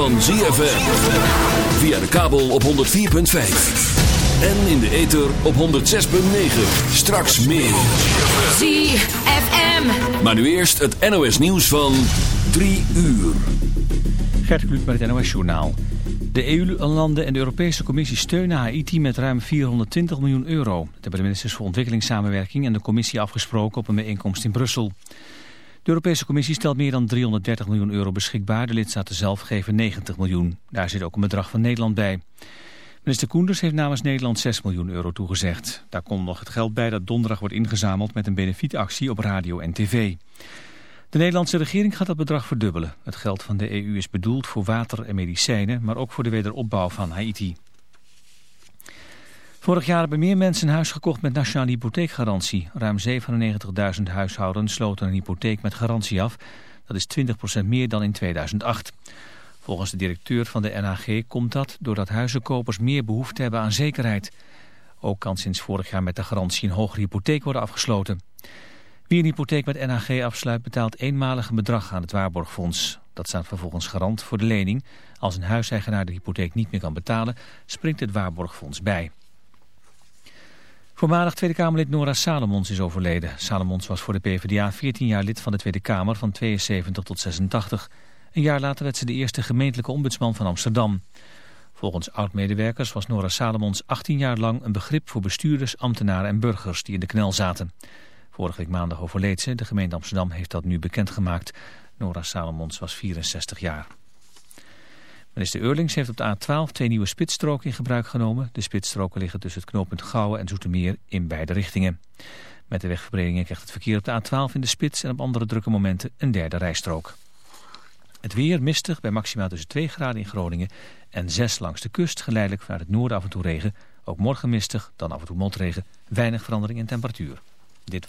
van ZFM. Via de kabel op 104.5. En in de ether op 106.9. Straks meer. ZFM. Maar nu eerst het NOS nieuws van 3 uur. Gert Kluk met het NOS Journaal. De EU-landen en de Europese Commissie steunen Haiti met ruim 420 miljoen euro. Dat hebben de ministers voor ontwikkelingssamenwerking en de Commissie afgesproken op een bijeenkomst in Brussel. De Europese Commissie stelt meer dan 330 miljoen euro beschikbaar. De lidstaten zelf geven 90 miljoen. Daar zit ook een bedrag van Nederland bij. Minister Koenders heeft namens Nederland 6 miljoen euro toegezegd. Daar komt nog het geld bij dat donderdag wordt ingezameld met een benefietactie op radio en tv. De Nederlandse regering gaat dat bedrag verdubbelen. Het geld van de EU is bedoeld voor water en medicijnen, maar ook voor de wederopbouw van Haiti. Vorig jaar hebben meer mensen een huis gekocht met nationale hypotheekgarantie. Ruim 97.000 huishoudens sloten een hypotheek met garantie af. Dat is 20% meer dan in 2008. Volgens de directeur van de NHG komt dat doordat huizenkopers meer behoefte hebben aan zekerheid. Ook kan sinds vorig jaar met de garantie een hogere hypotheek worden afgesloten. Wie een hypotheek met NHG afsluit betaalt eenmalig een bedrag aan het waarborgfonds. Dat staat vervolgens garant voor de lening. Als een huiseigenaar de hypotheek niet meer kan betalen, springt het waarborgfonds bij. Voormalig Tweede Kamerlid Nora Salomons is overleden. Salomons was voor de PvdA 14 jaar lid van de Tweede Kamer van 72 tot 86. Een jaar later werd ze de eerste gemeentelijke ombudsman van Amsterdam. Volgens oud-medewerkers was Nora Salomons 18 jaar lang een begrip voor bestuurders, ambtenaren en burgers die in de knel zaten. Vorige week maandag overleed ze. De gemeente Amsterdam heeft dat nu bekendgemaakt. Nora Salomons was 64 jaar. Minister Eurlings heeft op de A12 twee nieuwe spitsstroken in gebruik genomen. De spitsstroken liggen tussen het knooppunt Gouwen en Zoetermeer in beide richtingen. Met de wegverbredingen krijgt het verkeer op de A12 in de spits en op andere drukke momenten een derde rijstrook. Het weer mistig bij maximaal tussen 2 graden in Groningen en 6 langs de kust. Geleidelijk vanuit het noorden af en toe regen. Ook morgen mistig, dan af en toe motregen. Weinig verandering in temperatuur. Dit.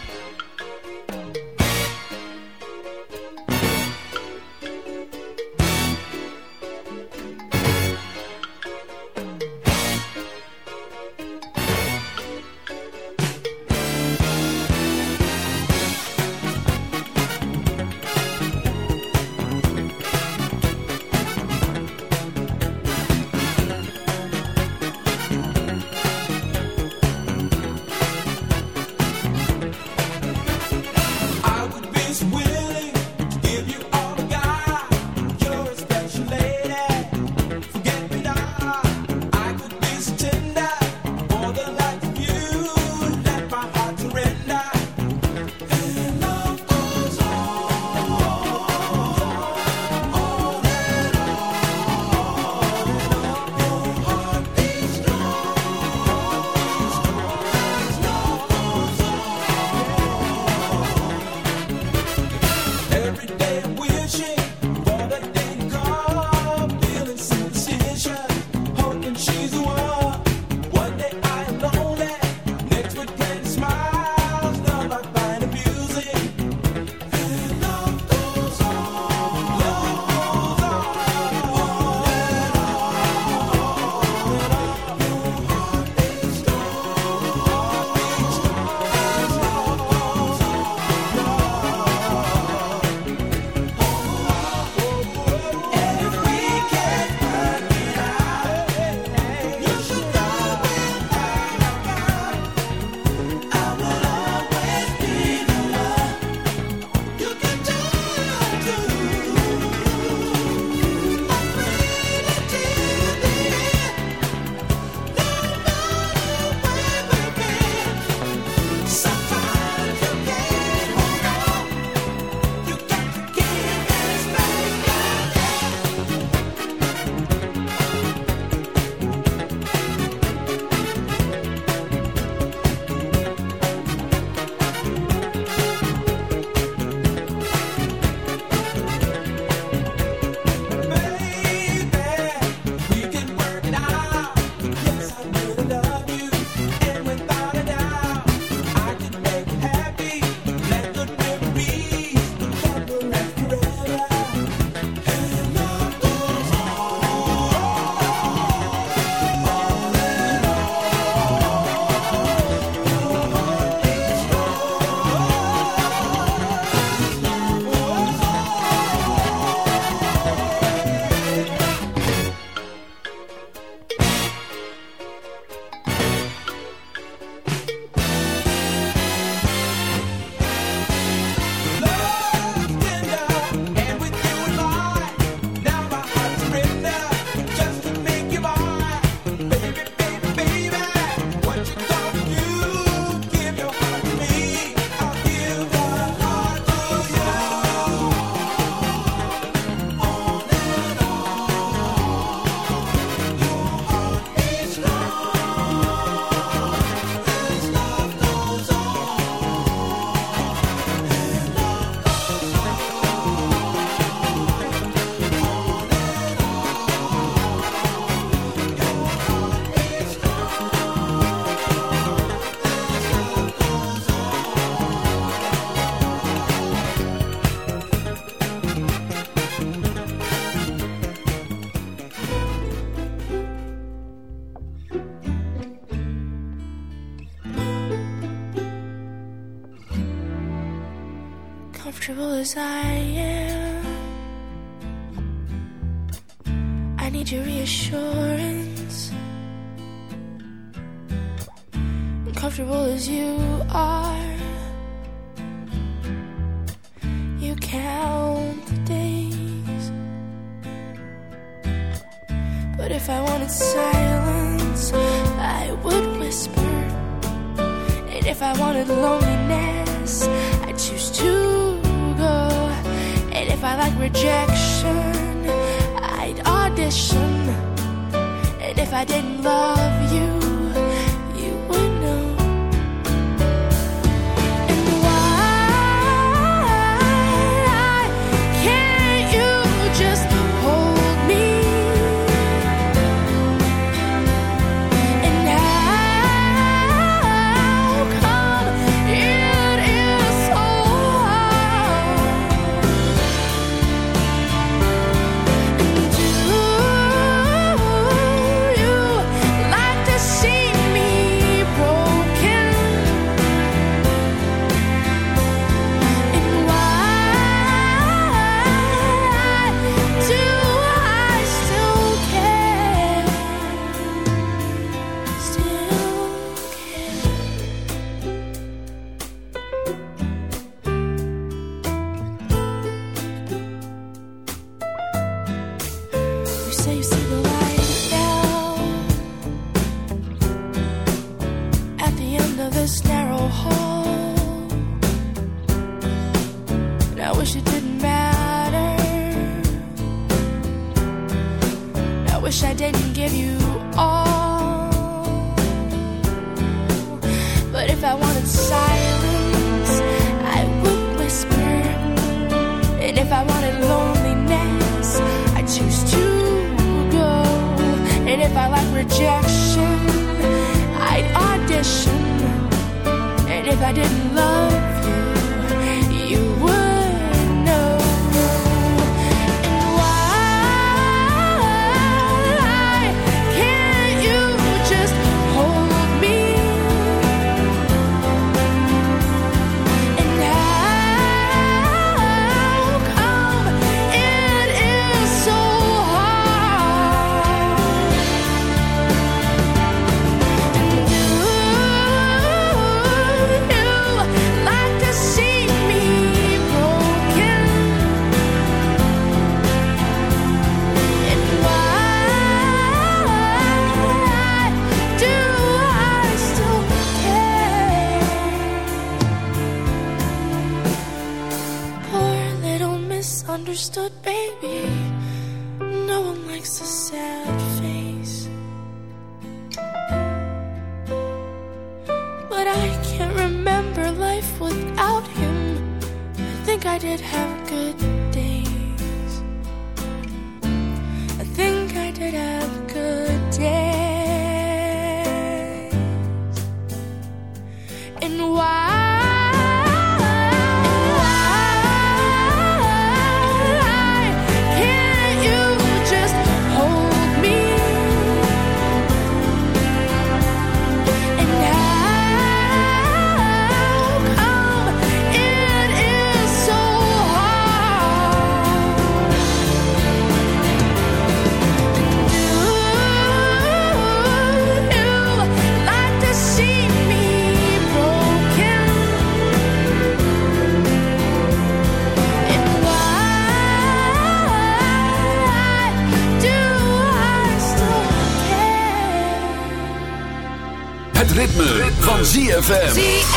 ZFM.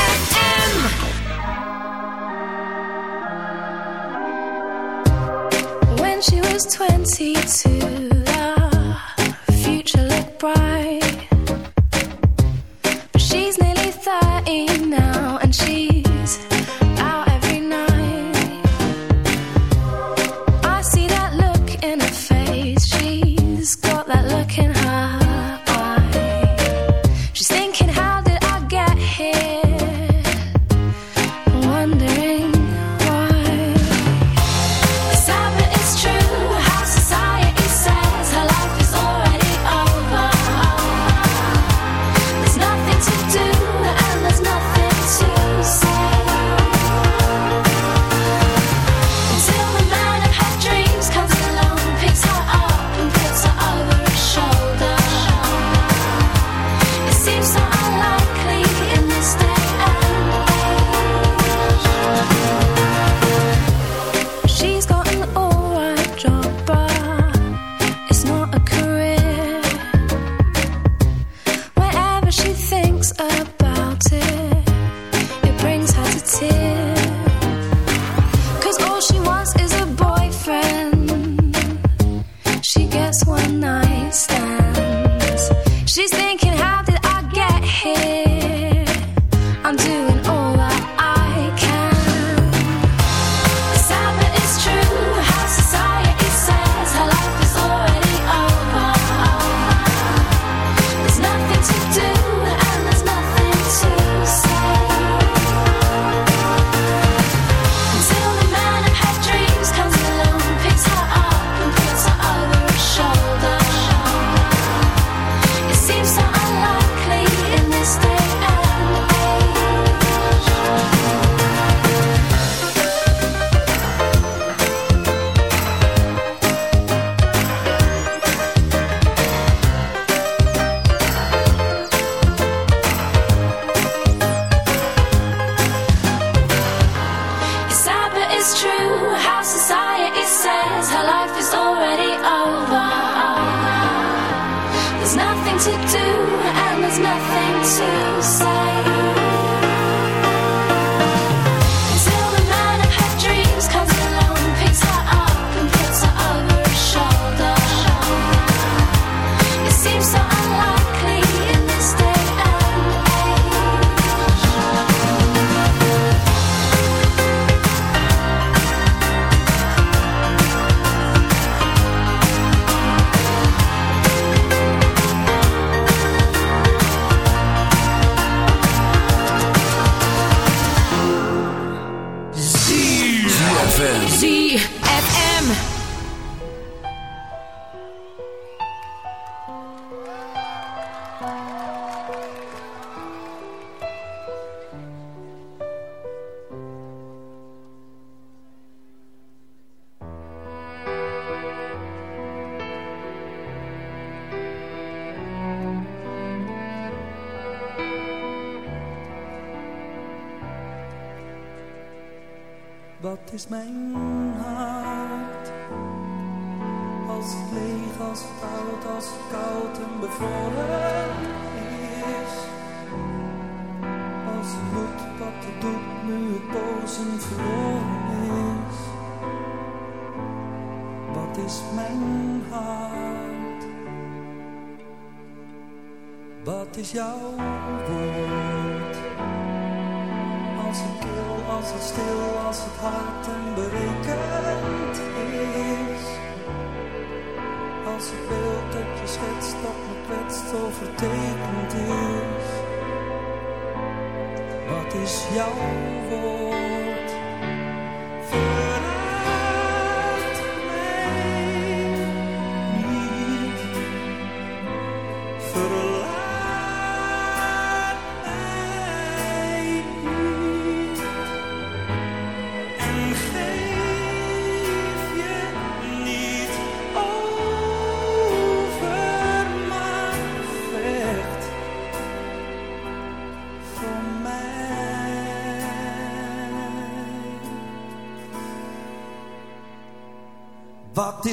有我。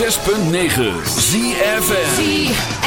106.9 ZFM.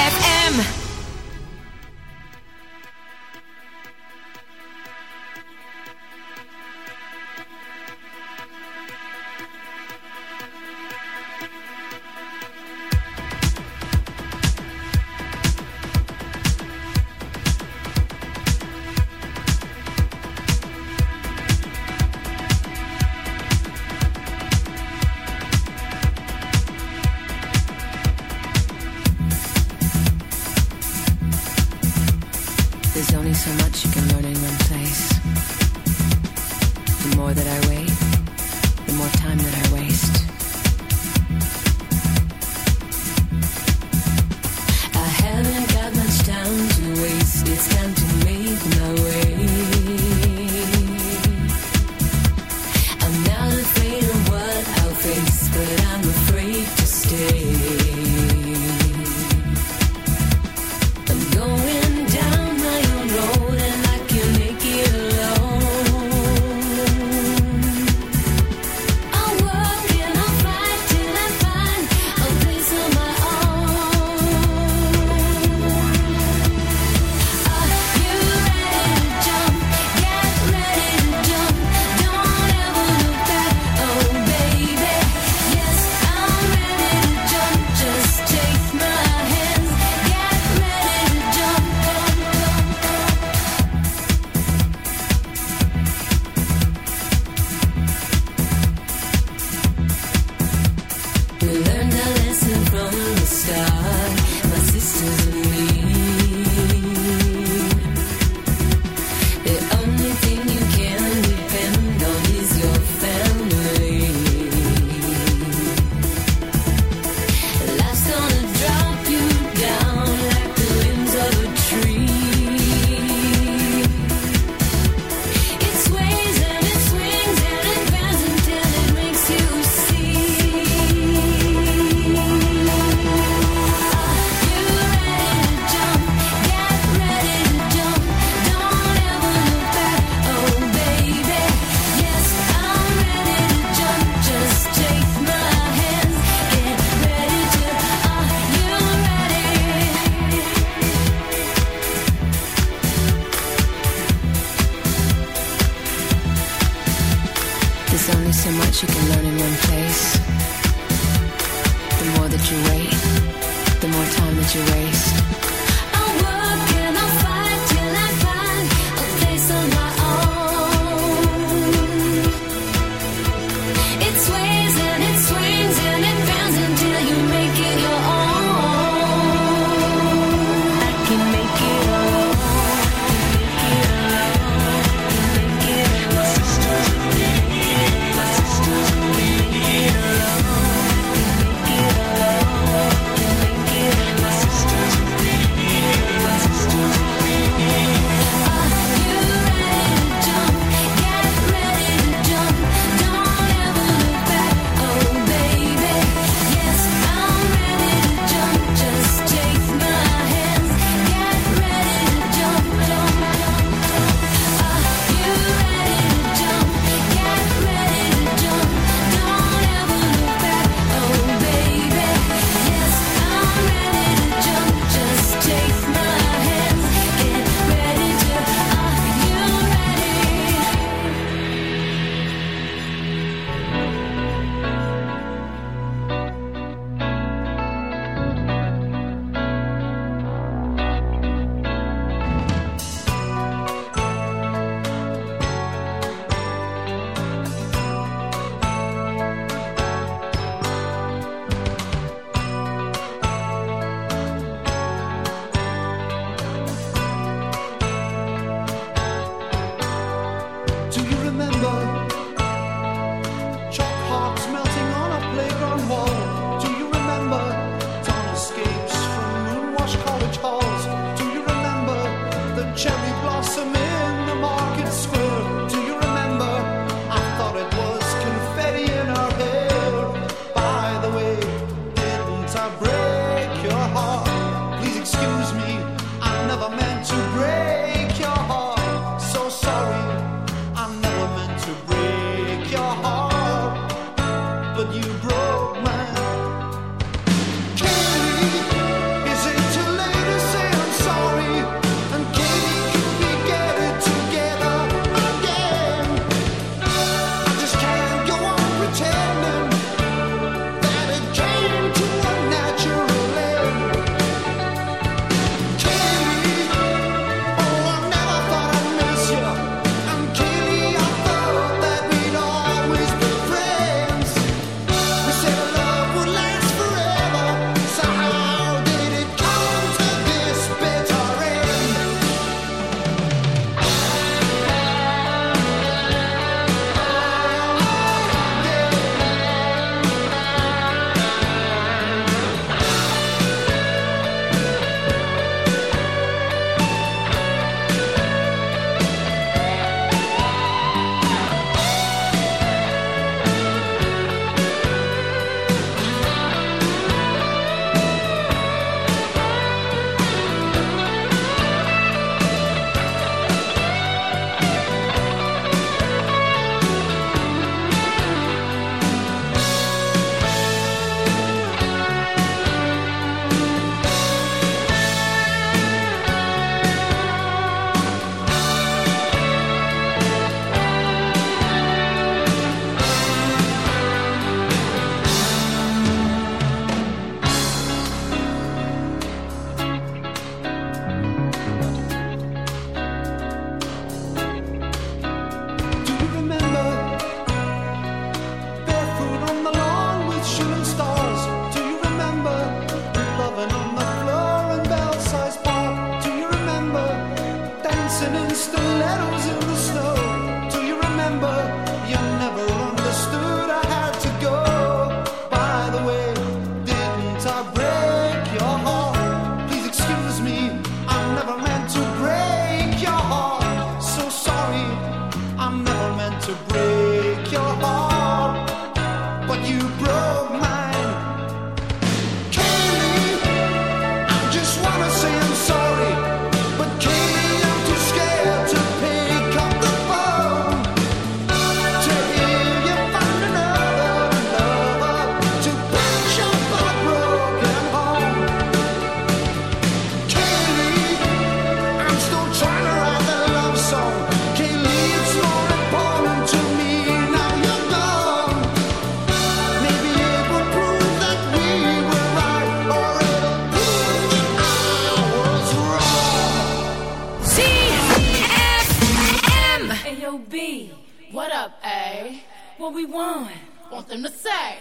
We want? Want them to say. Say